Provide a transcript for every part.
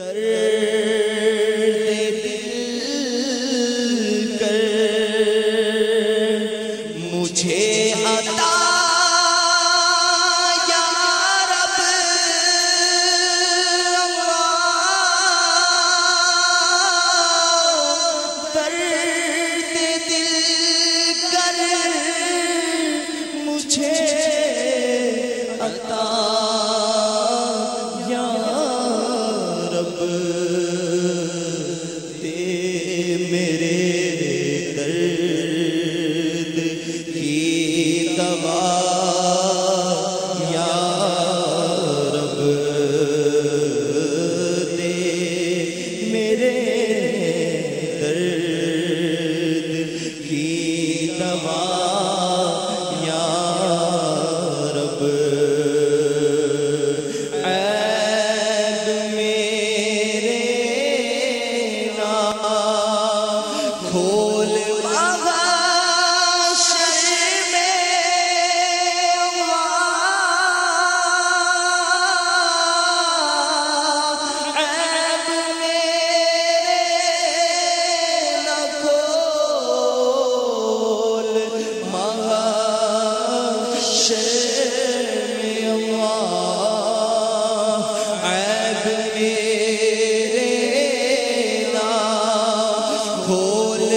کر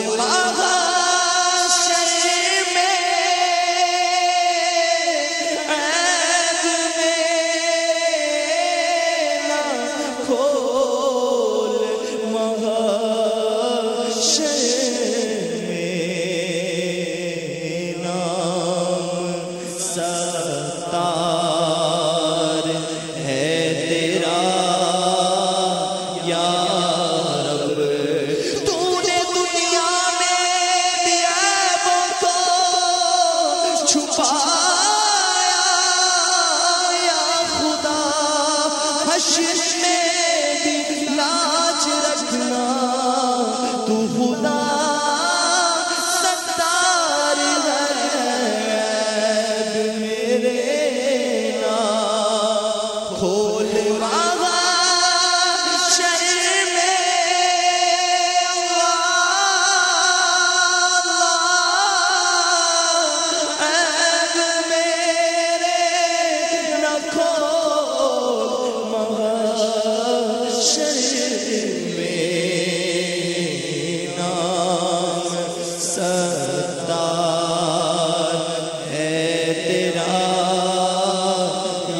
بول باہر پایا یا خدا حشر میں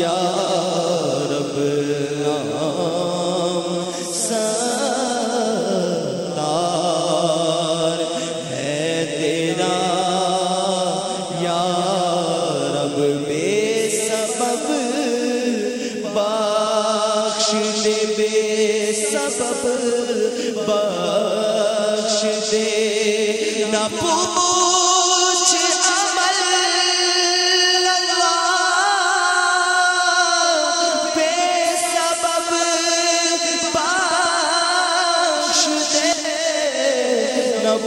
رب عام ستار ہے تیرا یا رب بے سبب بخش دے بخش دے، نہ پو